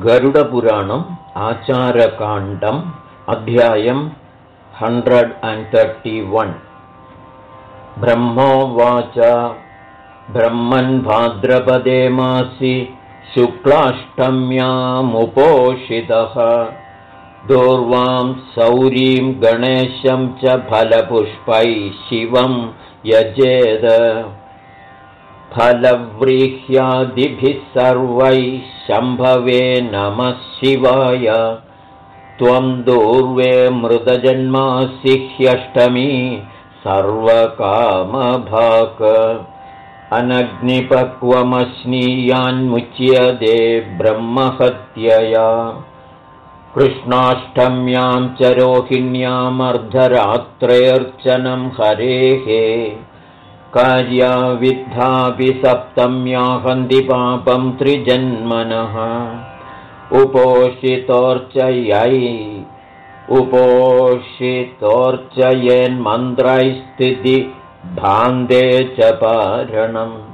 गरुडपुराणम् आचारकाण्डम् अध्यायम् हण्ड्रेड् अण्ड् तर्टि वन्। ब्रह्मोवाच ब्रह्मन् भाद्रपदे मासि शुक्लाष्टम्यामुपोषितः। दूर्वां सौरीं गणेशं च फलपुष्पैः शिवं यजेद फलव्रीह्यादिभिः सर्वैः शम्भवे नमः शिवाय। त्वं दूर्वे मृदजन्मासि ह्यष्टमी सर्वकामभाक। अनग्निपक्वमश्नीयान्मुच्यते ब्रह्महत्यया। कृष्णाष्टम्यां च रोहिण्यामर्धरात्रेऽर्चनं हरेः कार्याविद्धापि सप्तम्याहन्ति पापं त्रिजन्मनः। उपोषितोर्चयै उपोषितोर्चयेन्मन्त्रैस्थिति भान्दे च पारणम्।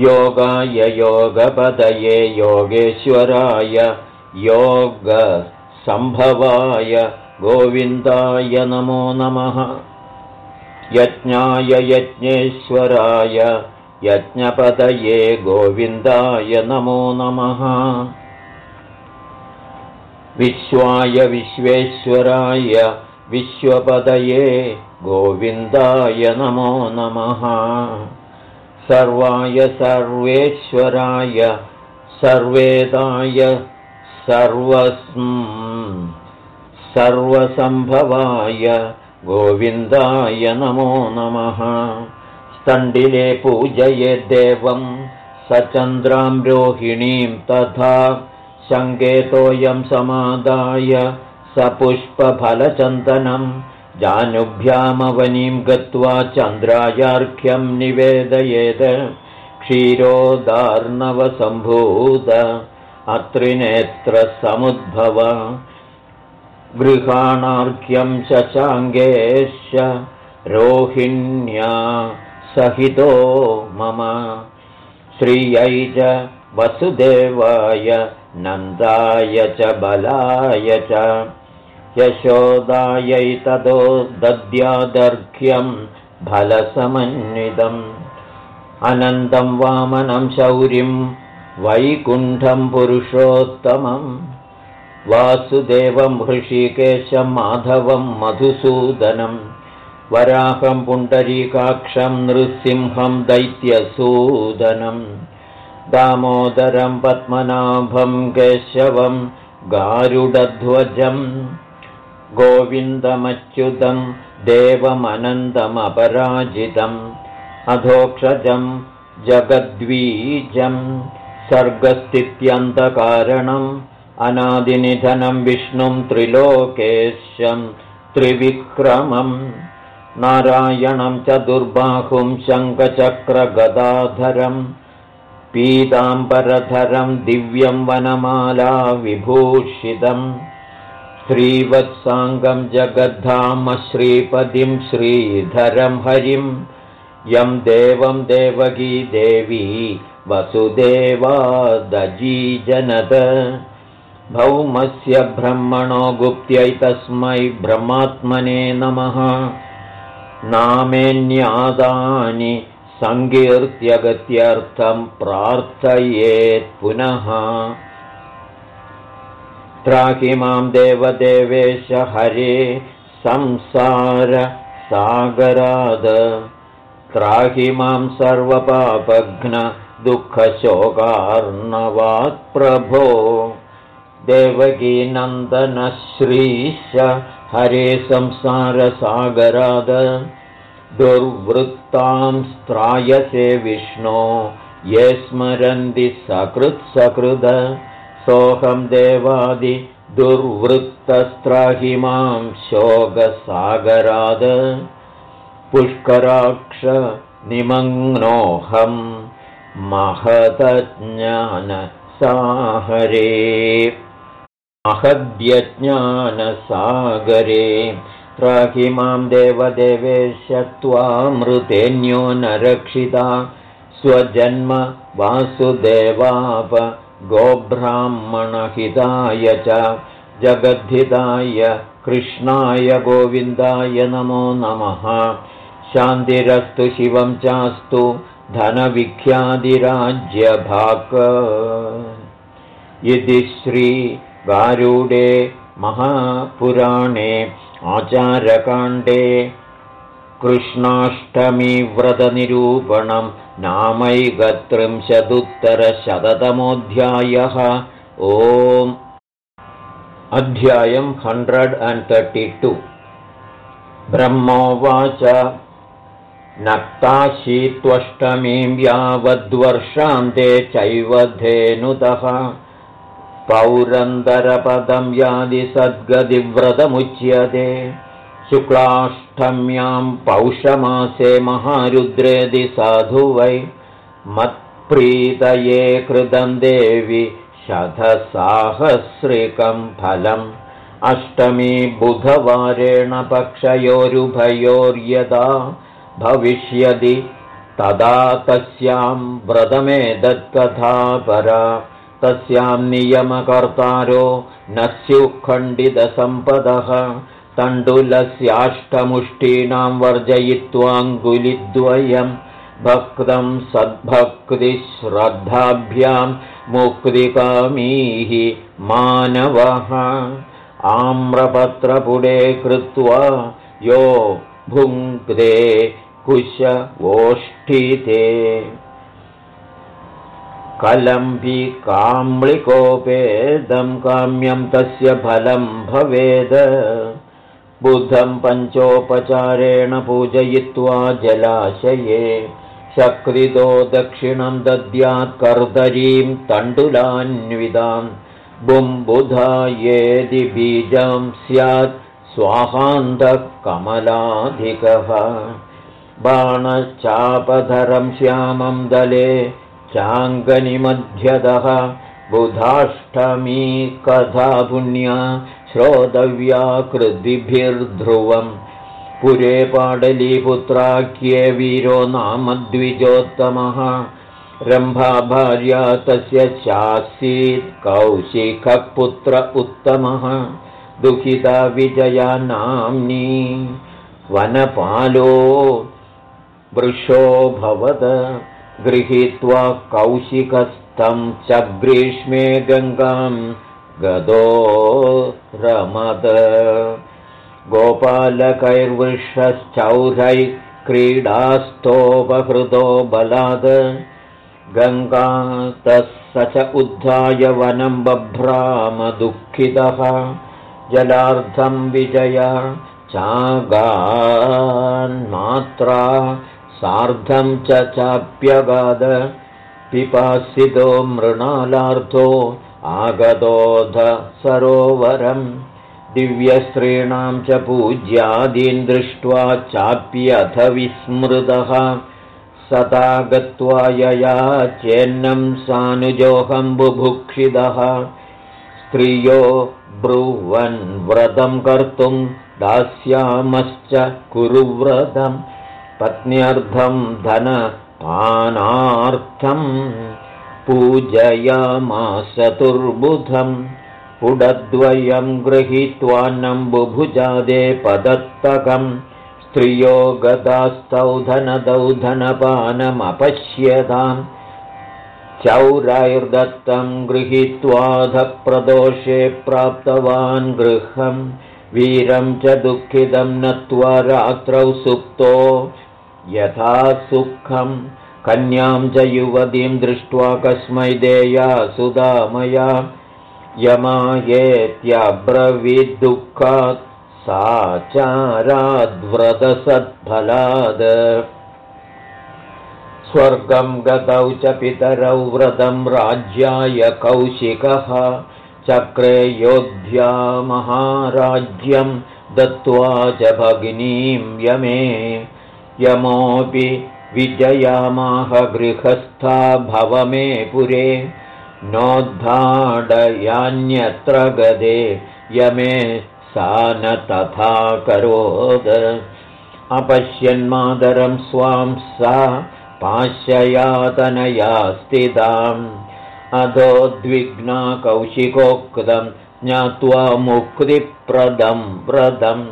योगाय योगपदये योगेश्वराय योगसम्भवाय गोविन्दाय नमो नमः यज्ञाय यज्ञेश्वराय यज्ञपदये गोविन्दाय नमो नमः। विश्वाय विश्वेश्वराय विश्वपदये गोविन्दाय नमो नमः। सर्वाय सर्वेश्वराय सर्वेदाय सर्वस्म् सर्वसम्भवाय गोविन्दाय नमो नमः। स्तण्डिले पूजये देवं सचन्द्रां रोहिणीं तथा सङ्केतोऽयं समादाय सपुष्पफलचन्दनं जानुभ्यामवनीं गत्वा चन्द्रायार्घ्यं निवेदयेत्। क्षीरोदार्णवसम्भूत अत्रिनेत्रसमुद्भव गृहाणार्घ्यं शशाङ्गेश रोहिण्या सहितो मम। श्रियै च वसुदेवाय नन्दाय च बलाय च। यशोदायै ततो दद्यादर्घ्यं फलसमन्वितम्। अनन्तं वामनं शौरिं वैकुण्ठं पुरुषोत्तमम् वासुदेवं हृषिकेशं माधवं मधुसूदनं वराहं पुण्डरीकाक्षं नृसिंहं दैत्यसूदनं दामोदरं पद्मनाभं केशवं गारुडध्वजं गोविन्दमच्युतं देवमनन्दमपराजितम् अधोक्षजं जगद्वीजं सर्गस्थित्यन्तकारणम् अनादिनिधनं विष्णुं त्रिलोकेशं त्रिविक्रमं नारायणं च दुर्बाहुं शङ्खचक्रगदाधरं पीताम्बरधरं दिव्यं वनमाला विभूषितम् श्रीवत्साङ्गं जगद्धाम श्रीपदिं श्रीधरं हरिं यं देवं देवगी देवी वसुदेवादजीजनद भौमस्य ब्रह्मणो गुप्त्यै तस्मै ब्रह्मात्मने नमः। नामेन्यादानि सङ्कीर्त्यगत्यर्थं प्रार्थयेत् पुनः। त्राहि मां देवदेवेश हरे संसारसागराद त्राहि मां सर्वपापघ्न दुःखशोकार्णवात् प्रभो देवकीनन्दनश्रीश हरे संसारसागराद दुर्वृत्तां स्त्रायसे विष्णो ये स्मरन्ति सकृत्सकृद सोऽहं देवादि दुर्वृत्तस्त्राहि मां शोकसागराद। पुष्कराक्ष निमग्नोऽहं महतज्ञानसाहरे महद्यज्ञानसागरे त्राहि मां देवदेवेश त्वामृतेन्यो न रक्षिता स्वजन्म वासुदेवाप गोब्राह्मणहिताय च जगद्धिताय कृष्णाय गोविन्दाय नमो नमः। शान्तिरस्तु शिवं चास्तु धनविख्यादिराज्यभाक इति श्रीगारूडे महापुराणे आचारकाण्डे कृष्णाष्टमीव्रतनिरूपणं नामैकत्रिंशदुत्तरशततमोऽध्यायः। ओम्। अध्यायम् हण्ड्रेड् अण्ड् तर्टि टु। ब्रह्मोवाच। नक्ताशीत्वष्टमीं यावद्वर्षान्ते चैव धेनुतः पौरन्दरपदं यादिसद्गदिव्रतमुच्यते शुक्लाष्टम्यां पौषमासे महारुद्रेदि साधु वै मत्प्रीतये कृतं देवि शतसाहस्रिकं फलम्। अष्टमी बुधवारेण पक्षयोरुभयोर्यदा भविष्यति तदा तस्यां व्रतमेदत्कथा परा तस्यां नियमकर्तारो न स्युःखण्डितसम्पदः तण्डुलस्याष्टमुष्टीनां वर्जयित्वाङ्गुलिद्वयं भक्तं सद्भक्तिश्रद्धाभ्यां मुक्तिकामीः मानवः। आम्रपत्रपुडे कृत्वा यो भुङ्क्ते कुश ओष्ठिते कलम्बि काम्लिकोपेदं काम्यं तस्य फलं भवेद। बुद्धं पञ्चोपचारेण पूजयित्वा जलाशये शक्रितो दक्षिणं दद्यात् कर्दरीं तण्डुलान्विदां बुम्बुधायेदि बीजं स्यात् स्वाहान्तः कमलाधिकः बाणश्चापधरं श्यामं दले चाङ्गनिमध्यदः बुधाष्टमी कथा पुण्या श्रोतव्या कृद्विभिर्ध्रुवम् पुरे पाडलीपुत्राख्ये वीरो नाम द्विजोत्तमः। रम्भाभार्या तस्य चासीत् कौशिकपुत्र उत्तमः। दुःखिता विजया नाम्नी वनपालो वृषोऽभवद गृहीत्वा कौशिकस्थं च ग्रीष्मे गङ्गां गदो रमद। गोपालकैर्वृषश्चौरैः क्रीडास्तोपहृतो बलाद गङ्गातः स च उद्धाय वनं बभ्रामदुःखितः जलार्धं विजय चागान्मात्रा सार्धं च चाप्यगाद पिपासितो मृणालार्धो आगतोध सरोवरम्। दिव्यस्त्रीणां च पूज्यादीन् दृष्ट्वा चाप्यथ विस्मृतः। सता गत्वा यया चेन्नं सानुजोहं बुभुक्षितः स्त्रियो ब्रुवन् व्रतं कर्तुं दास्यामश्च कुरुव्रतं पत्न्यर्थं धनपानार्थं पूजयामासतुर्बुधम् पुडद्वयं गृहीत्वान्नं बुभुजादे पदत्तकम् स्त्रियो गतास्तौ धनदौ धनपानमपश्यताम् चौरैर्दत्तं गृहीत्वाधः प्रदोषे प्राप्तवान् गृहम् वीरं च दुःखितं नत्वा रात्रौ सुप्तो यथा सुखं कन्यां च युवतीं दृष्ट्वा कस्मै देया सुदामया यमायेत्यब्रवीद्दुःखात् साचाराद्व्रतसत्फलाद स्वर्गं गतौ च पितरौ व्रतं राज्याय कौशिकः चक्रे योध्या महाराज्यं दत्त्वा च भगिनीं यमे यमोऽपि विजयामाह गृहस्था भव मे पुरे नोद्धाडयान्यत्र गदे यमे सा न तथा करोद। अपश्यन्मादरं स्वां सा पाश्ययातनया स्थिताम् अधोद्विग्ना कौशिकोक्तं ज्ञात्वा मुक्तिप्रदं व्रतं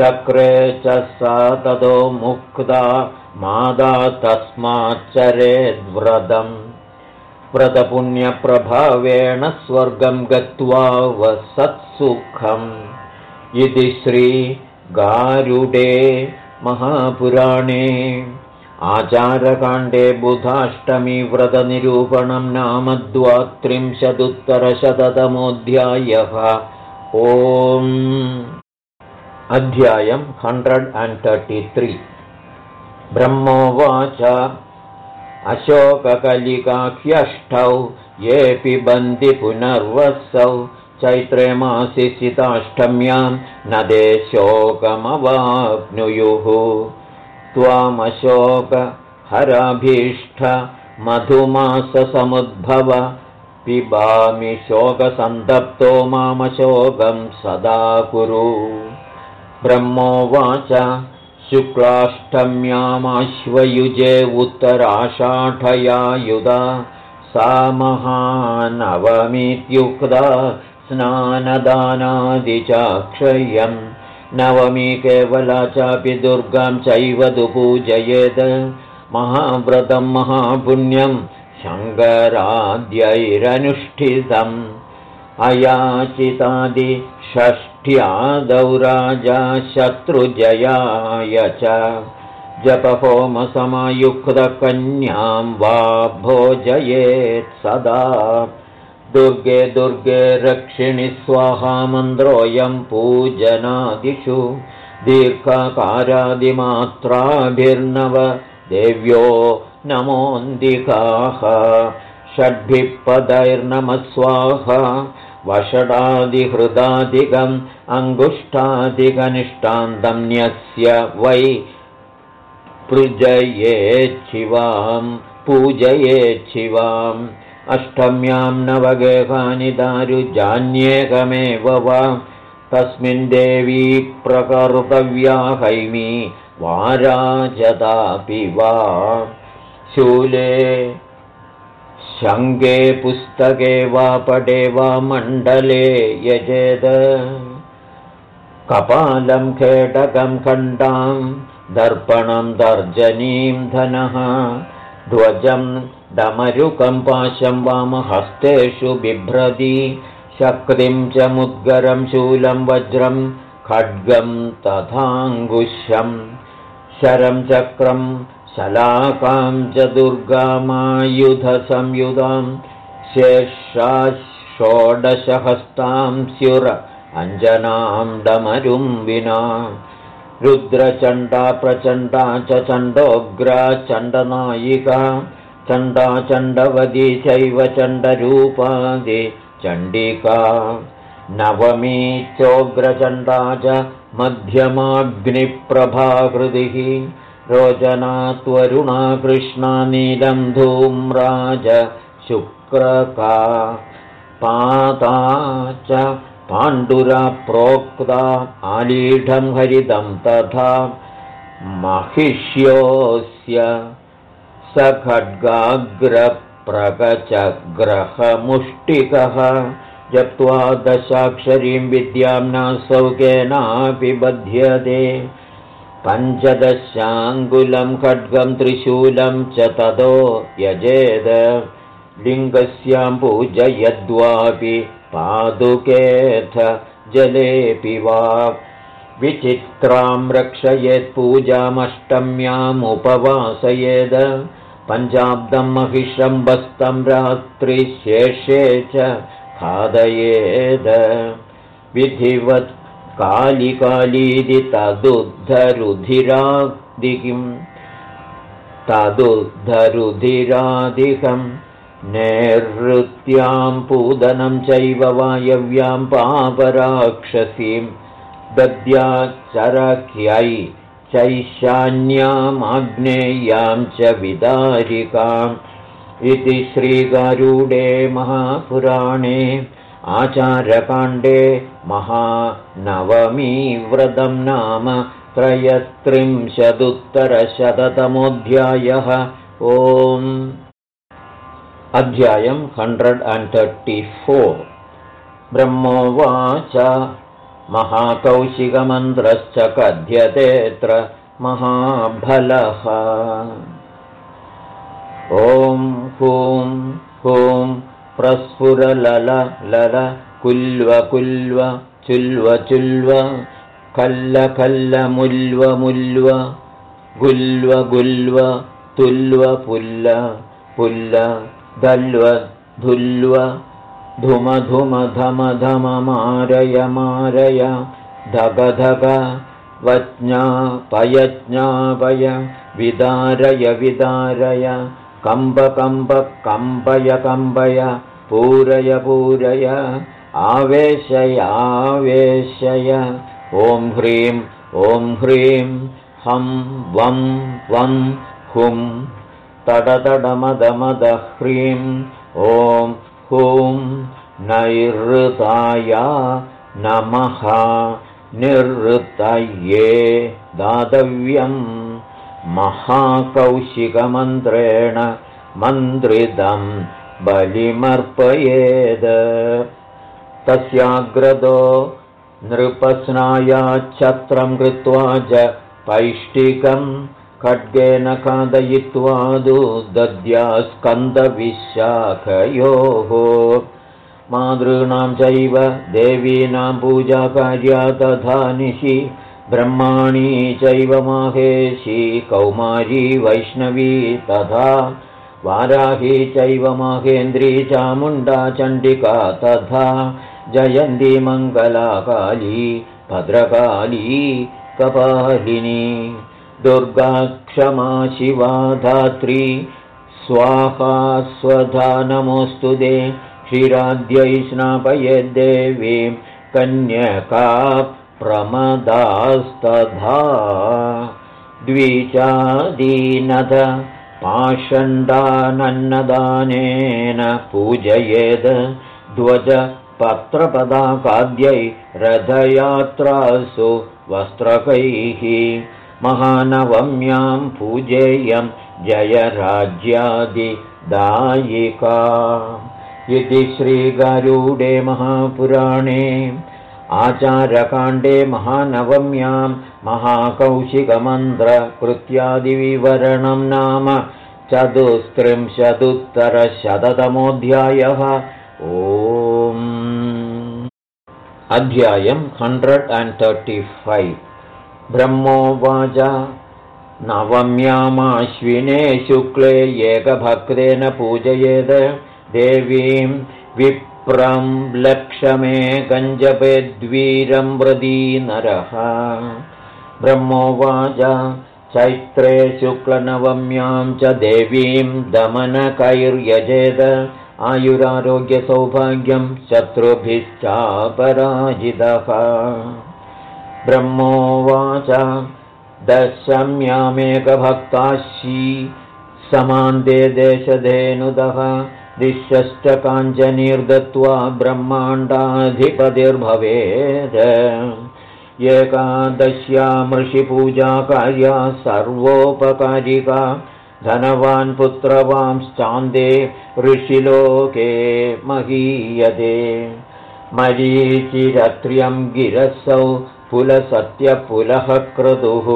चक्रे च सा ततो मुक्ता मादा तस्माच्चरेद्व्रतम् व्रतपुण्यप्रभावेण स्वर्गं गत्वा वसत्सुखम्। इति श्रीगारुडे महापुराणे। आचारकाण्डे बुधाष्टमी व्रतनिरूपणं नाम द्वात्रिंशदुत्तरशततमोऽध्यायः। ओम् अध्यायम् हण्ड्रेड् अण्ड् तर्टि त्रि ब्रह्मोवाच। अशोककलिकाख्यष्टौ येऽपि बन्ति पुनर्वसौ। चैत्रे मासिताष्टम्यां नदे शोकमवाप्नुयुः त्वामशोकहराभीष्ट मधुमाससमुद्भव। पिबामि शोकसन्तप्तो मामशोकं सदा कुरु ब्रह्मोवाच शुक्लाष्टम्यामाश्वयुजे उत्तराषाढयायुधा। सा महानवमीत्युक्ता स्नानदानादिचाक्षयम्। नवमी केवला चापि दुर्गां चैव तु पूजयेत् महाव्रतं महापुण्यं शङ्कराद्यैरनुष्ठितम् अयाचितादिषष्ठ्यादौ राजा शत्रुजयाय च। जपहोमसमयुक्तकन्यां वा भोजयेत् सदा। दुर्गे दुर्गे रक्षिणि स्वाहा मन्द्रोऽयं पूजनादिषु। दीर्घकारादिमात्राभिर्नव देव्यो नमोऽन्दिकाः षड्भिः पदैर्नमस्वाहा वषडादिहृदादिकम् अङ्गुष्ठादिकनिष्ठान्तं न्यस्य वै पृजयेच्छिवां पूजयेच्छिवाम् अष्टम्यां नवगेहानि दारुजान्येकमेव वा। तस्मिन् देवी प्रकर्तव्या हैमी वाराजतापि वा। शूले शङ्गे पुस्तके वा पटे वा मण्डले यजेद। कपालं खेटकं खण्डां दर्पणं तर्जनीं धनः ध्वजं डमरुकं पाशं वामहस्तेषु बिभ्रति शक्तिं च मुद्गरं शूलं वज्रं खड्गं तथाङ्गुशं शरं चक्रं शलाकां च दुर्गामायुधसंयुधां शेषा षोडशहस्तां स्युर अञ्जनां डमरुं विना। रुद्रचण्डा प्रचण्डा च चण्डोग्रा चण्डनायिका चण्डा चण्डवदी चैव चण्डरूपादि चण्डिका। नवमी चोग्रचण्डा च मध्यमाग्निप्रभाकृतिः रोचना त्वरुणा कृष्णा नीलं धूम्राज शुक्रका पाता च पाण्डुरा प्रोक्ता आलीढं हरिदं तथा महिष्योऽस्य स खड्गाग्रप्रगचग्रहमुष्टिकः जप्त्वा दशाक्षरीं विद्यां न सौकेनापि बध्यते पञ्चदशाङ्गुलं खड्गं त्रिशूलं च ततो यजेद। लिङ्गस्यां पूजयद्वापि पादुकेऽथ जलेऽपि वा। विचित्रां रक्षयेत् पूजामष्टम्यामुपवासयेद। पञ्चाब्दं महिषं बस्तं रात्रिशेषे च खादयेद। विधिवत् कालिकालीति तदुद्धरुधिरादिकिम् तदुद्धरुधिरादिकम् नैरृत्यां पूदनं चैव वायव्यां पापराक्षसीं दद्याचरख्यै चैशान्यामाग्नेयां च विदारिकाम्। इति श्रीगारूडे महापुराणे आचारकाण्डे महानवमीव्रतं नाम त्रयस्त्रिंशदुत्तरशततमोऽध्यायः। ओम्। अध्यायम् हण्ड्रेड् अण्ड् तर्टि फोर्। ब्रह्मोवाच। महाकौशिकमन्त्रश्च कथ्यतेऽत्र महाफलः ॐ हूं। हूं प्रस्फुरलल लल कुल्व कुल्व चुल्व चुल्व कल्ल कल्ल मुल्व मुल्व गुल्व गुल्व तुल्व पुल्ल पुल्ल दल्व धुल्व धुम धुम धम धम मारय मारय धग धग वज्ञापयज्ञापय विदारय विदारय कम्ब कम्ब कम्बय कम्बय पूरय पूरय। आवेशय ॐ ह्रीं ॐ ह्रीं। हं वं वं हुं। तडतडमदमद ह्रीं। ॐ हुं नैरृताय नमः। निर्ऋतये दातव्यम् महाकौशिकमन्त्रेण मन्त्रिदं बलिमर्पयेद। तस्याग्रदो नृपस्नायाच्छत्रं कृत्वा च पैष्टिकम् खड्गेन खादयित्वादु दद्या स्कन्दविशाखयोः मातॄणां चैव देवीनां पूजाकार्या तथा निशि ब्रह्माणी चैव माहेशी कौमारी वैष्णवी तथा वाराही चैव माहेन्द्री चामुण्डा चण्डिका तथा जयन्ती मङ्गलाकाली भद्रकाली कपालिनी दुर्गा क्षमा शिवा धात्री स्वाहा स्वधा नमोऽस्तु दे क्षीराद्यै स्नापयद्देवीं कन्यका प्रमदास्तथा द्विचादीनद पाषण्डानन्नदानेन पूजयेद् ध्वज पत्रपदाकाद्यै रथयात्रासु वस्त्रकैः महानवम्यां पूजेयं जयराज्यादिदायिका। इति श्रीगारूडे महापुराणे आचारकाण्डे महानवम्यां महाकौशिकमन्त्रकृत्यादिविवरणं नाम चतुस्त्रिंशदुत्तरशततमोऽध्यायः। ओ अध्यायम् हण्ड्रेड् अण्ड् तर्टि फैव् ब्रह्मोवाच। नवम्यामाश्विने शुक्ले एकभक्तेन पूजयेद् देवीं विप्रं लक्षमे गञ्जपेद्वीरं व्रदी नरः। ब्रह्मोवाच चैत्रे शुक्लनवम्यां च देवीं दमनकैर्यजेद। आयुरारोग्यसौभाग्यं शत्रुभिश्चापराजितः। ब्रह्मोवाच दशम्यामेकभक्ताशी समान्ते देशधेनुदः दिश्यश्च काञ्चनीर्दत्त्वा ब्रह्माण्डाधिपतिर्भवेत् एकादश्यामृषिपूजाकार्या सर्वोपकारिका धनवान् पुत्रवांश्चान्दे ऋषिलोके महीयते। मरीचिरत्र्यं गिरसौ पुलसत्यपुलः क्रतुः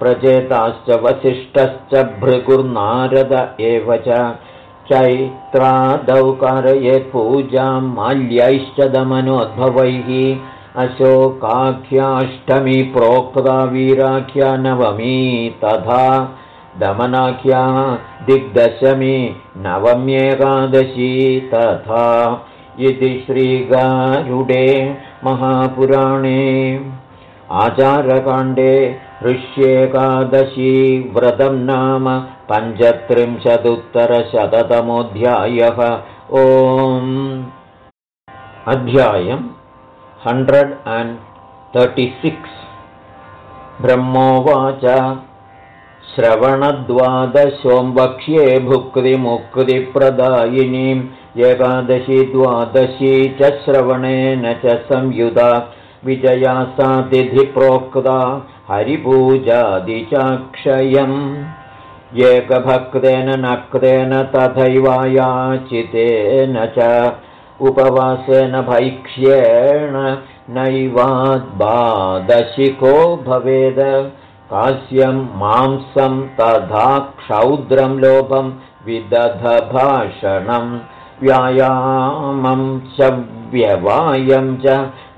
प्रचेताश्च वसिष्ठश्च भृगुर्नारद एव च चैत्रादौ कारयेत्पूजां माल्यैश्च दमनोद्भवैः। अशोकाख्याष्टमी प्रोक्ता वीराख्या नवमी तथा दमनाख्या दिग्दशमी नवम्येकादशी तथा। इति श्रीगारुडे महापुराणे। आचारकाण्डे ऋष्येकादशी व्रतं नाम पञ्चत्रिंशदुत्तरशततमोऽध्यायः। ओम्। अध्यायम् हण्ड्रेड् अण्ड् तर्टि सिक्स्। ब्रह्मोवाच। श्रवणद्वादशों वक्ष्ये भुक्तिमुक्तिप्रदायिनीम् एकादशी द्वादशी च श्रवणेन च संयुधा। विजया सातिथिप्रोक्ता हरिपूजादिचाक्षयम् एकभक्तेन नक्तेन तथैवायाचितेन च उपवासेन भैक्ष्येण नैवाद्बादशिको भवेद। कास्यं मांसं तथा क्षौद्रं लोभं विदधभाषणं व्यायामं च व्यवायं च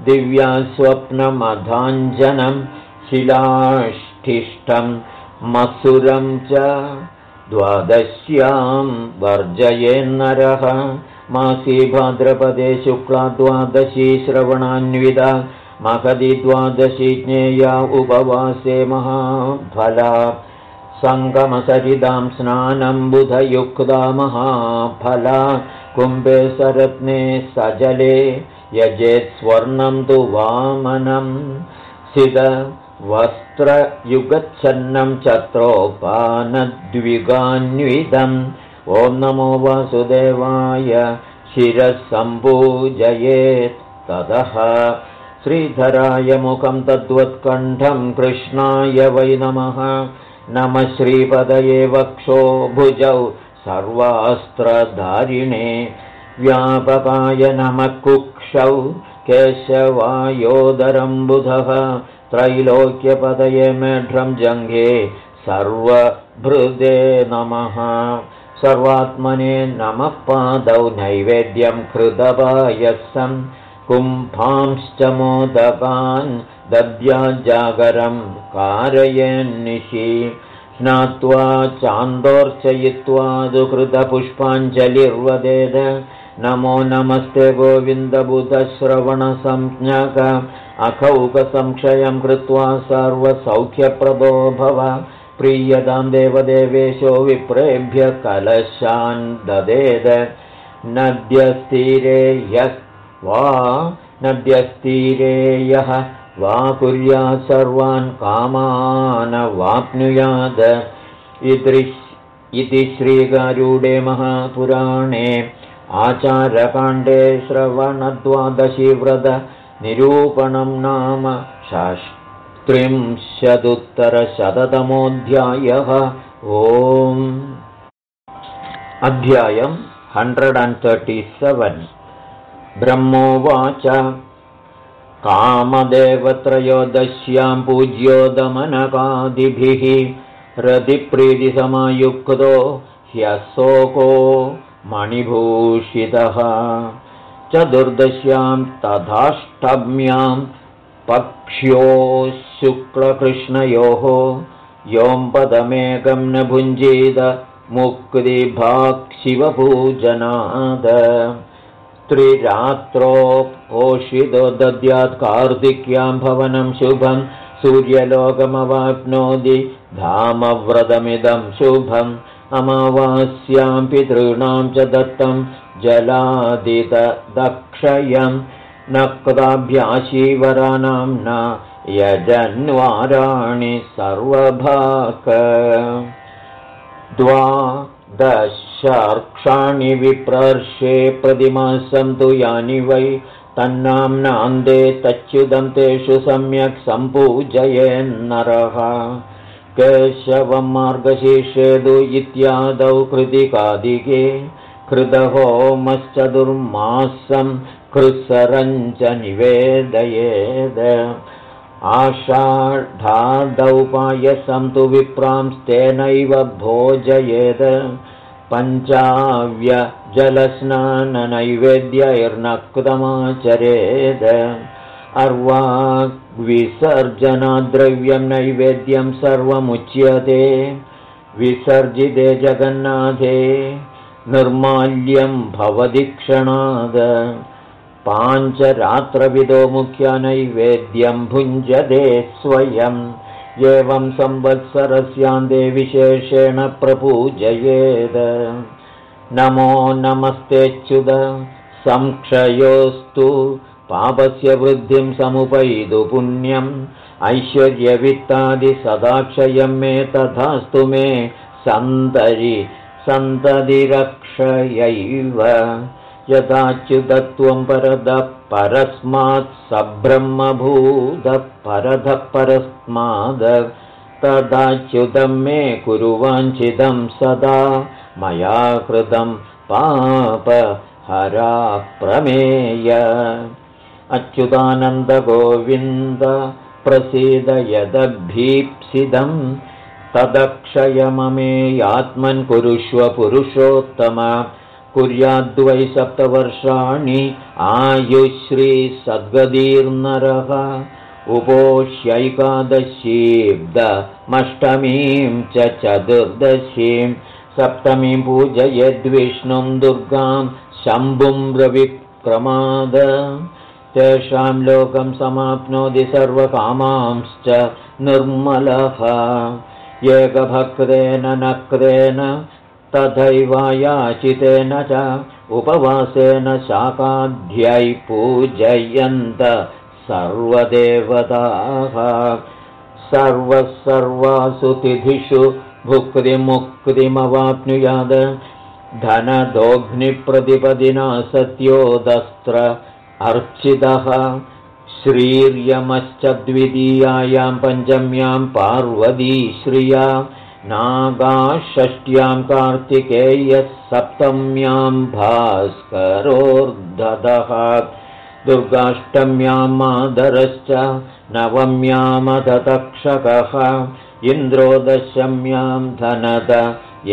दिव्यास्वप्नमधाञ्जनं शिलाष्ठिष्ठं मसुरं च द्वादश्यां वर्जयेन्नरः मासी भाद्रपदे शुक्ला द्वादशी श्रवणान्विता। महदि द्वादशी ज्ञेया उपवासे महाफला सङ्गमसरिदां स्नानं बुधयुक्ता महाफला। कुम्भे सरत्ने सजले यजेत् स्वर्णं तु वामनं। सिद वस्त्रयुगच्छन्नं चत्रोपानद्विगान्वितम् ॐ नमो वासुदेवाय शिरःसम्पूजयेत् ततः। श्रीधराय मुखं तद्वत्कण्ठं कृष्णाय वै नमः। नमः श्रीपदये वक्षो भुजौ सर्वास्त्रधारिणे। व्यापकाय नमः कुक्षौ केशवायोदरं बुधः त्रैलोक्यपदये मेढ्रं जङ्घे सर्वभृदे नमः। सर्वात्मने नमः पादौ नैवेद्यं कृतपायसं। कुम्भांश्च मोदकान् दद्याजागरं कारयन्निशि। स्नात्वा चान्दोर्चयित्वा दुकृतपुष्पाञ्जलिर्वदेद। नमो नमस्ते गोविन्दबुधश्रवणसंज्ञक अखौकसंक्षयं कृत्वा सर्वसौख्यप्रदो भव। प्रीयतां देवदेवेशो विप्रेभ्य कलशान् ददेद। नद्यस्तीरे यः वा नद्यस्तीरे यः वा कुर्यात् सर्वान् कामान् वाप्नुयात् इति श्रीगारूढे महापुराणे आचारकाण्डे श्रवणद्वादशीव्रतनिरूपणं नाम शास् त्रिंशदुत्तरशततमोऽध्यायः ओम्। अध्यायम् हण्ड्रेड् अण्ड् तर्टि सेवेन्। ब्रह्मोवाच। कामदेवत्रयोदश्यां पूज्योदमनकादिभिः। रतिप्रीतिसमयुक्तो ह्यशोको मणिभूषितः चतुर्दश्यां तथाष्टम्याम् पक्ष्यो शुक्लकृष्णयोः योऽम्पदमेकं न भुञ्जीत मुक्तिभाक्शिवपूजनाद त्रिरात्रोपोषितो दद्यात् कार्तिक्यां भवनं शुभं सूर्यलोकमवाप्नोति धामव्रतमिदं शुभम्। अमावास्यां पितॄणां च दत्तं नक्ताभ्याशीवराणां न यजन्वाराणि सर्वभाक। द्वादशार्क्षाणि विप्रर्षे प्रतिमासं तु यानि वै तन्नाम्नान्दे तच्युदं तेषु सम्यक् सम्पूजयेन्नरः केशवं मार्गशीर्षेदु इत्यादौ कृतिकादिके कृतहोमश्चतुर्मासं कृसरञ्च निवेदयेद। आषाढादौ पायसं तु विप्रांस्तेनैव भोजयेद। पञ्चाव्यजलस्नाननैवेद्यैर्नक्तमाचरेद। अर्वाग्विसर्जनाद्रव्यं नैवेद्यं सर्वमुच्यते। विसर्जिते जगन्नाथे निर्माल्यं भवति क्षणाद। पाञ्चरात्रविदो मुख्यनैवेद्यं भुञ्जते स्वयम् एवं संवत्सरस्यान्ते विशेषेण प्रपूजयेद। नमो नमस्तेच्युत संक्षयोस्तु। पापस्य वृद्धिं समुपैतु पुण्यम्। ऐश्वर्यवित्तादिसदाक्षयं मे तथास्तु मे सन्तरि सन्ततिरक्षयैव यथाच्युतत्वं परदः परस्मात् सब्रह्मभूतः परधः परस्माद तदाच्युतं मे कुरुवाञ्छिदं सदा मया कृतं पाप प्रमेय अच्युतानन्दगोविन्द यदभीप्सिदम् तदक्षयममेयात्मन् कुरुष्व पुरुषोत्तम। कुर्याद्वै सप्तवर्षाणि आयुश्रीसद्गदीर्नरः उपोष्यैकादशीब्दमष्टमीं च चतुर्दशीं। सप्तमीं पूजयद्विष्णुं दुर्गां शम्भुं रविक्रमाद। तेषां लोकं समाप्नोति सर्वकामांश्च निर्मलः एकभक्तेन नक्तेन तथैवायाचितेन च उपवासेन शाकाध्यै पूजयन्त सर्वदेवताः। सर्वः सर्वासु तिथिषु भुक्तिमुक्तिमवाप्नुयात् धनदोऽग्निप्रतिपदिना सत्योदस्त्र अर्चितः श्रीर्यमश्च द्वितीयायां पञ्चम्यां पार्वतीश्रिया नागाषष्ट्यां कार्तिकेयः सप्तम्यां भास्करोर्धदः दुर्गाष्टम्यां मादरश्च नवम्यामदतक्षकः इन्द्रोदशम्यां धनद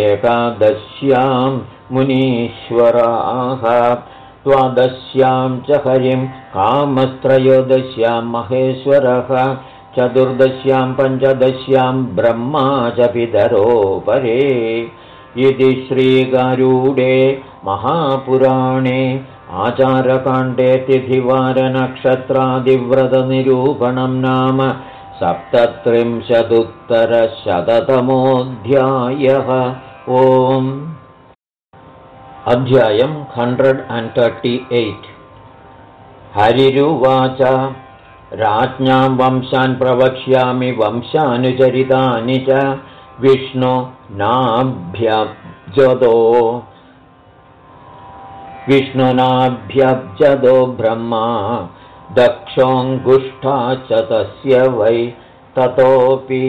एकादश्यां मुनीश्वराः द्वादश्यां च हरिं कामस्त्रयोदश्यां महेश्वरः चतुर्दश्यां पञ्चदश्यां ब्रह्मा च पितरोपरे। इति श्रीगारूडे महापुराणे आचारकाण्डे तिथिवारनक्षत्रादिव्रतनिरूपणं नाम सप्तत्रिंशदुत्तरशततमोऽध्यायः। ओम् अध्यायम् हण्ड्रेड् अण्ड् तर्टि एय्ट् हरिरुवाच राज्ञां वंशान् प्रवक्ष्यामि वंशानुचरितानि च। विष्णु नाभ्यब्जदो। विष्णुनाभ्यब्जदो ब्रह्मा दक्षोऽङ्गुष्ठा च तस्य वै ततोऽपि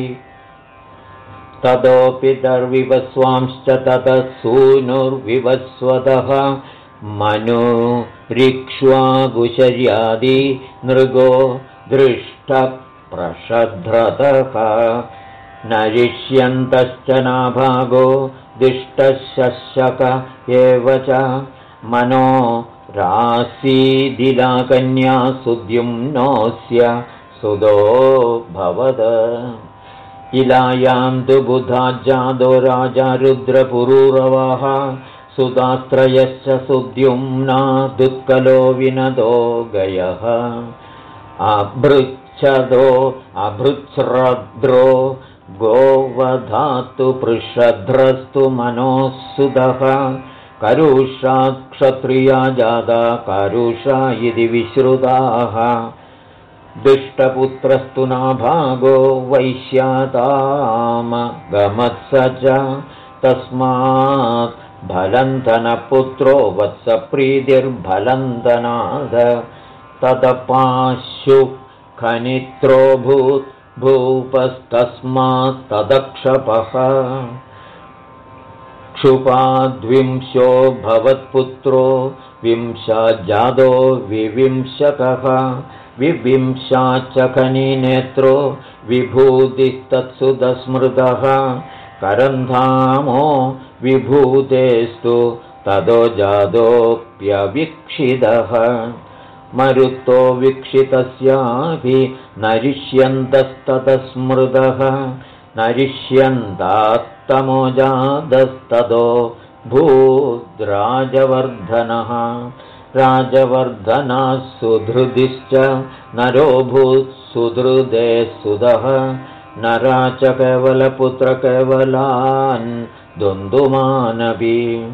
ततोऽपि दर्विवस्वांश्च ततः सूनुर्विवस्वतः। मनुरिक्ष्वागुशर्यादि नृगो दृष्टप्रषध्रतः नरिष्यन्तश्च नाभागो दिष्टशशक एव च। मनो रासीदिलाकन्या सुद्युम्नोऽस्य सुदो भवद इलायां तु बुधा जादो राजा रुद्रपुरूरवः सुदात्रयश्च सुद्युम्ना विनदो गयः। अभृच्छदो अभृच्छ्रद्रो गोवधातु पृषध्रस्तु मनोःसुदः। करुषात् क्षत्रिया जाता करुषा इति विश्रुताः दुष्टपुत्रस्तु नाभागो वैश्यातामगमत्स च तस्मात् भलन्तनपुत्रो वत्सप्रीतिर्भलन्तनाद तदपाशु खनित्रोऽभूत् भूपस्तस्मात्तदक्षपः क्षुपाद्विंशो भवत्पुत्रो विंशाज्जादो विविंशकः विविंशाच्च खनिनेत्रो विभूतिस्तत्सुदस्मृतः करन्धामो विभूतेस्तु तदो जातोऽप्यवीक्षितः। मरुतो वीक्षितस्यापि नरिष्यन्तस्ततस्मृतः नरिष्यन्तात्तमो जातस्ततो भूद्राजवर्धनः राजवर्धनाः सुधृदिश्च नरो भूत्सुधृदे सुधः नरा च केवलपुत्रकेवलान् दुन्दुमानपि।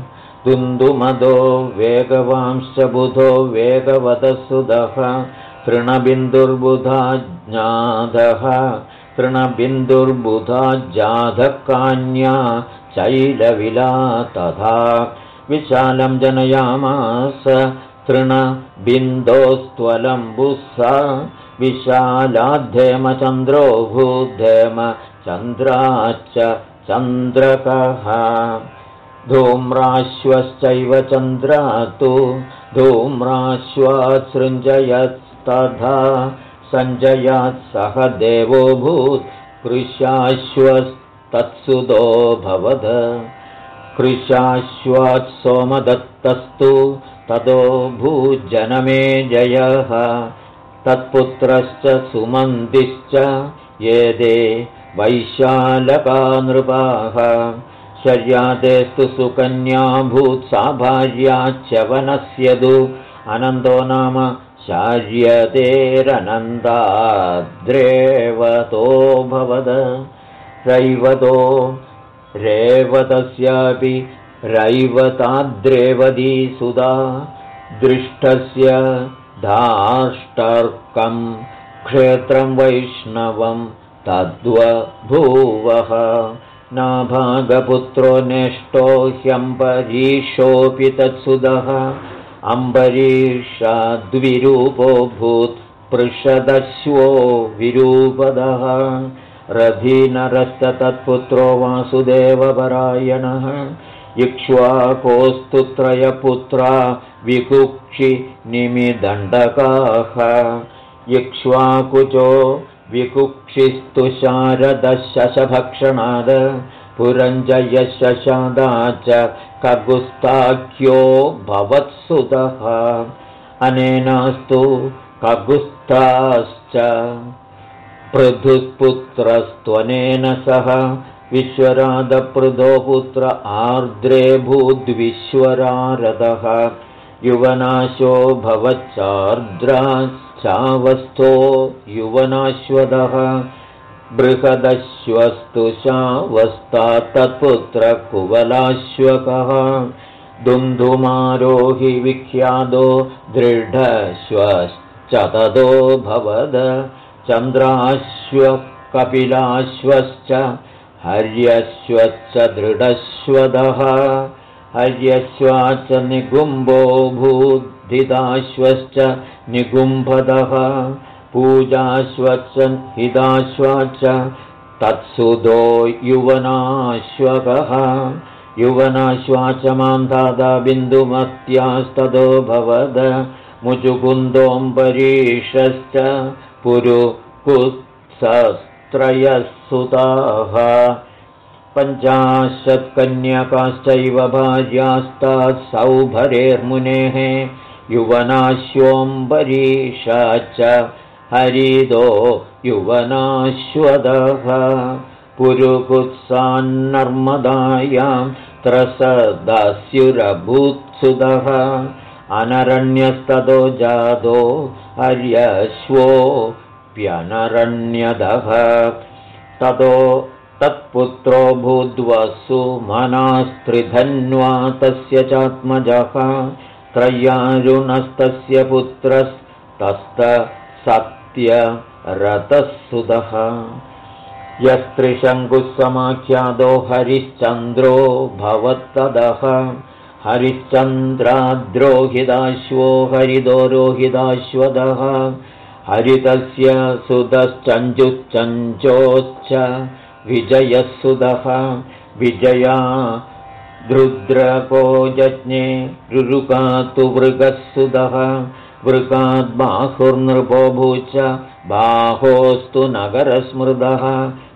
दुन्दुमदो वेगवांश्च बुधो वेगवतसुधः तृणबिन्दुर्बुधा ज्ञाधः तृणबिन्दुर्बुधा जाधकान्या चैलविला तथा। विशालं जनयामास तृणबिन्दोस्त्वलम्बुः स विशालाद्धेमचन्द्रो भूद्धेम चन्द्राच्च चन्द्रकः। धूम्राश्वश्चैव चन्द्रा तु धूम्राश्वासृञ्जयस्तथा सञ्जयात् सह देवोऽभूत् कृशाश्वस्तत्सुदो भवद। कृशाश्वात् सोमदत्तस्तु ततो भूजनमे जयः तत्पुत्रश्च सुमन्दिश्च ये दे वैशालका नृपाः शर्यादेस्तु सुकन्या भूत्सा भार्याच्यवनस्य दु। अनन्दो नाम शार्यतेरनन्दाद्रेवतो भवद। रैवतो रेवतस्यापि रैवताद्रेवदी सुधा दृष्टस्य धाष्टर्कम् क्षेत्रं वैष्णवं तद्वभूवः। नाभागपुत्रो नेष्टो ह्यम्बरीषोऽपि तत्सुदः अम्बरीषाद्विरूपो भूत् पृषदश्वो विरूपदः। रथीनरस्य तत्पुत्रो वासुदेवपरायणः इक्ष्वाकोस्तु त्रयपुत्रा विकुक्षि निमिदण्डकाः। इक्ष्वाकुचो विकुक्षिस्तु शारदशशभक्षणाद पुरञ्जयशशादा च कगुस्ताख्यो भवत्सुतः। अनेनास्तु कगुस्ताश्च पृथुपुत्रस्त्वनेन सह विश्वराधपृथो पुत्र आर्द्रे भूद्विश्वरारदः। युवनाशो भवच्चार्द्राश्चावस्थो युवनाश्वदः। बृहदश्वस्तु शावस्ता तत्पुत्रकुवलाश्वकः दुन्धुमारोहि विख्यातो दृढश्वश्चतदो भवद। चन्द्राश्वकपिलाश्वश्च हर्यश्वश्च दृढश्वदः हर्यश्वाच निगुम्बो भूद्धिदाश्वश्च निगुम्भदः पूजाश्वश्च हिताश्वाच तत्सुदो युवनाश्वकः युवनाश्वाच मां दादा बिन्दुमत्यास्तदो भवद मुचुकुन्दोऽम्बरीषश्च पुरुकुत्सस्त्रयः सुताः पञ्चाशत्कन्यकाश्चैव भार्यास्तात् सौभरेर्मुनेः युवनाश्वोऽम्बरीषा च हरिदो युवनाश्वदः। पुरुकुत्सान्नर्मदायां त्रसदास्युरभूत्सुदः। अनरण्यस्ततो जातो हर्यश्वोऽप्यनरण्यदः ततो तत्पुत्रो भूद्वसु मनास्त्रिधन्वा तस्य चात्मजः। त्रय्यारुणस्तस्य पुत्रस्तस्त सत्यरतः सुतः यस्त्रिशङ्कुसमाख्यातो हरिश्चन्द्रो भवत्तदः। हरिश्चन्द्राद्रोहिताश्वो हरिदो रोहिताश्वदः हरितस्य सुतश्चञ्जुश्चञ्चोश्च विजयसुदः विजया रुद्रको जज्ञे रुरुकातु मृगःसुदः वृगाद्बाहुर्नृपो भूच बाहोस्तु नगरस्मृदः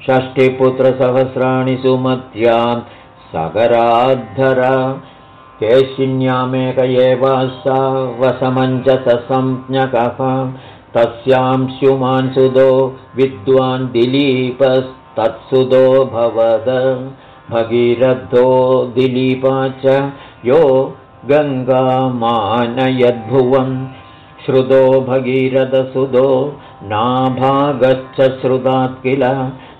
षष्टिपुत्रसहस्राणि सुमत्यां सगराद्धर केशिन्यामेक एव सा वसमञ्जसंज्ञकः तस्यां स्युमान्सुदो विद्वान् दिलीपस् तत्सुदो भवद। भगीरथो दिलीपा च यो गङ्गामानयद्भुवन् श्रुतो भगीरथसुदो नाभागश्च श्रुतात् किल?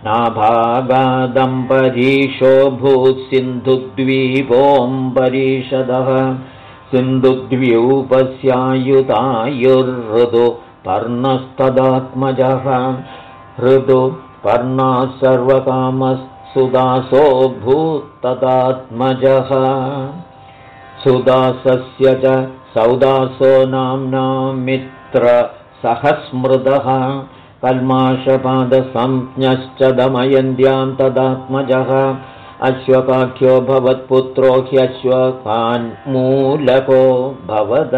नाभागादम्बरीशो भूत् सिन्धुद्वीपोऽम्बरीषदः सिन्धुद्व्यूपस्यायुतायुर्हृदु पर्णस्तदात्मजः हृदु पर्णा सर्वकामसुदासो भूत्तदात्मजः सुदासस्य च सौदासो नाम्ना मित्रसहस्मृदः। कल्माषपादसंज्ञश्च दमयन्त्यां तदात्मजः। अश्वकाख्यो भवत्पुत्रो ह्यश्वकान्मूलको भवद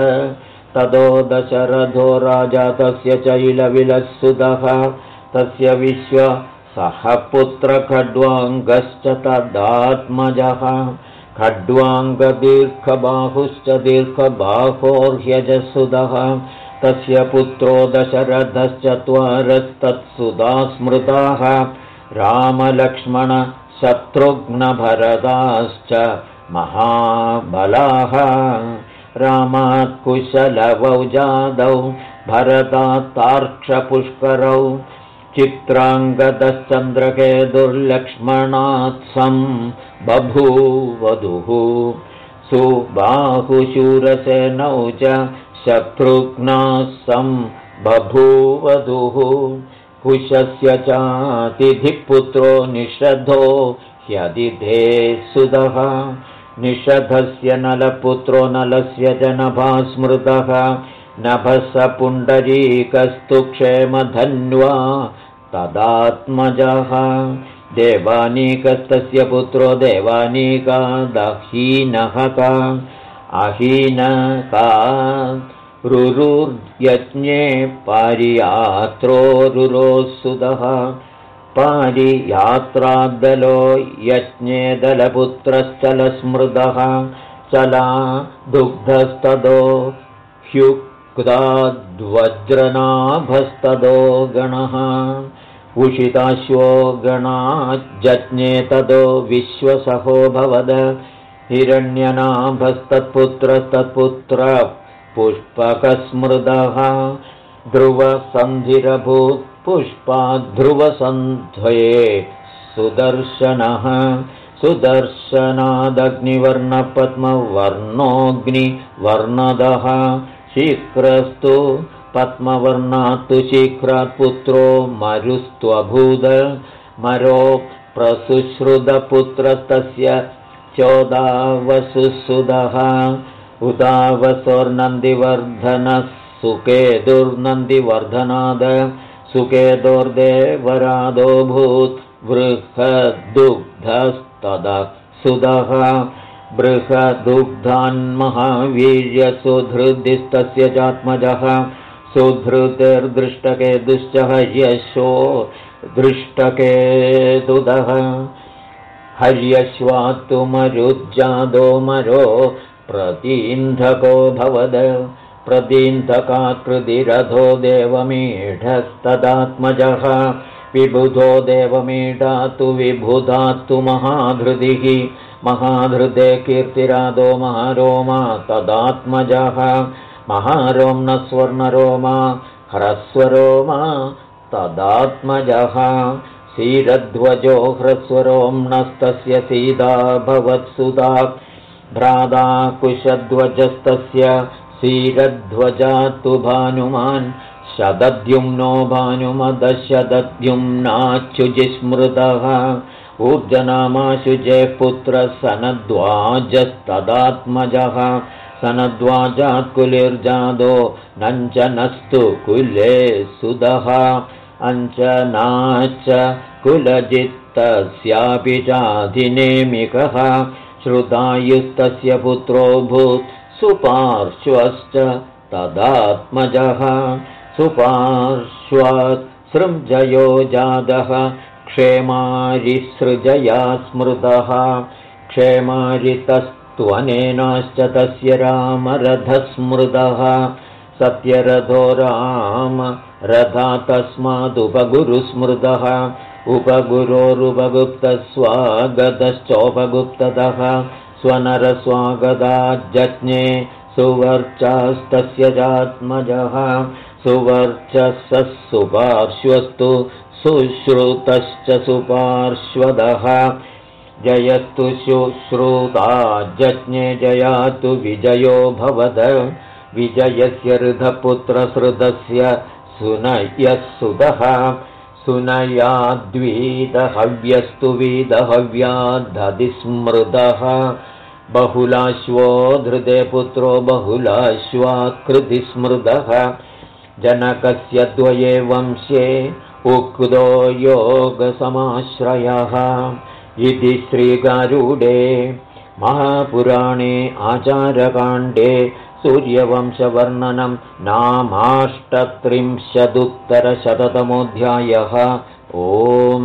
ततो दशरथो राजा तस्य चैलविलसुतः तस्य विश्व सः पुत्रखड्वाङ्गश्च तदात्मजः। खड्वाङ्गदीर्घबाहुश्च दीर्घबाहोर्ह्यजसुदः तस्य पुत्रो दशरथश्चत्वारस्तत्सुधा स्मृताः। रामलक्ष्मणशत्रुघ्नभरदाश्च महाबलाः रामात् कुशलवौ जादौ भरतात्तार्क्षपुष्करौ चित्राङ्गदश्चन्द्रके दुर्लक्ष्मणात्सं बभूवधुः। सुबाहुशूरसेनौ च शत्रुघ्नासं बभूवधुः। कुशस्य चातिधिपुत्रो निषधो ह्यदिधे सुदः निषधस्य नलपुत्रो नलस्य जनभा स्मृतः। नभस पुण्डरीकस्तु क्षेमधन्वा तदात्मजः। देवानीकस्तस्य पुत्रो देवानीकादहीनः का। अहीनका रुरुर्यज्ञे पारियात्रो पारियात्रादलो यज्ञे दलपुत्रश्चलस्मृदः चला दुग्धस्तदो ह्युक्ताद्वज्रनाभस्तदो गणः उषिताश्वो गणाज्ञे तदो विश्वसहो भवद हिरण्यनाभस्तत्पुत्रस्तत्पुत्र पुष्पकस्मृदः ध्रुवसन्धिरभूत्पुष्पाध्रुवसन्ध्वये सुदर्शनः। सुदर्शनादग्निवर्णपद्मवर्णोऽग्निवर्णदः शीघ्रस्तु पद्मवर्णात्तु शीघ्रात् पुत्रो मरुस्त्वभूद। मरो प्रसुश्रुतपुत्रस्तस्य चोदावसुसुदः। उदावसोर्नन्दिवर्धनः सुकेतुर्नन्दिवर्धनाद सुकेतोर्देवरादोऽभूत् बृहद्दुग्धस्तदा सुदः। बृहदुग्धान्महावीर्यसुधृदिस्तस्य चात्मजः। सुधृतिर्दृष्टकेतुश्च हर्यशो दृष्टकेतुदः हर्यश्वात्तु मरुज्जादो मरो प्रतीन्धको भवद प्रतीन्धकाकृतिरथो देवमीढस्तदात्मजः। विबुधो देवमीढातु विबुधात्तु महाधृतिः महाधृते कीर्तिरादो महारोमा तदात्मजः। महारोम्नस्वर्णरोमा ह्रस्वरोमा तदात्मजः। क्षीरध्वजो ह्रस्वरोम्णस्तस्य सीता भवत्सुता। भ्राता कुशध्वजस्तस्य क्षीरध्वजातु भानुमान् शतद्युम्नो भानुमदशदद्युम्नाच्युजिस्मृतः ऊर्जनामाशुजे पुत्रसनद्वाजस्तदात्मजः सनद्वाजात्कुलिर्जादो नञ्चनस्तु कुले सुदः अञ्चनाच्च कुलजित्तस्यापि चाधिनेमिकः श्रुतायुस्तस्य पुत्रो भूत् सुपार्श्वश्च तदात्मजः। सुपार्श्वात् सृञ्जयो जातः क्षेमारिसृजया स्मृतः। क्षेमारितस्त्वनेनाश्च तस्य रामरथस्मृतः। सत्यरथो राम रथा तस्मादुपगुरुस्मृतः उपगुरोरुपगुप्तस्वागतश्चोपगुप्ततः स्वनरस्वागताज्ञे सुवर्चास्तस्य चात्मजः सुवर्चसः सुपार्श्वस्तु सुश्रुतश्च सुपार्श्वदः। जयस्तु शुश्रुता जज्ञे जयातु विजयो भवद। विजयस्य हृदपुत्रसृदस्य सुनयः सुतः सुनयाद्वीदहव्यस्तु वीदहव्यादधिस्मृतः बहुलाश्वो धृते पुत्रो बहुलाश्वाकृतिस्मृतः जनकस्य द्वये वंशे उक्तो योगसमाश्रयः। इति श्रीगारूडे महापुराणे आचारकाण्डे सूर्यवंशवर्णनं नामाष्टत्रिंशदुत्तरशततमोऽध्यायः। ओ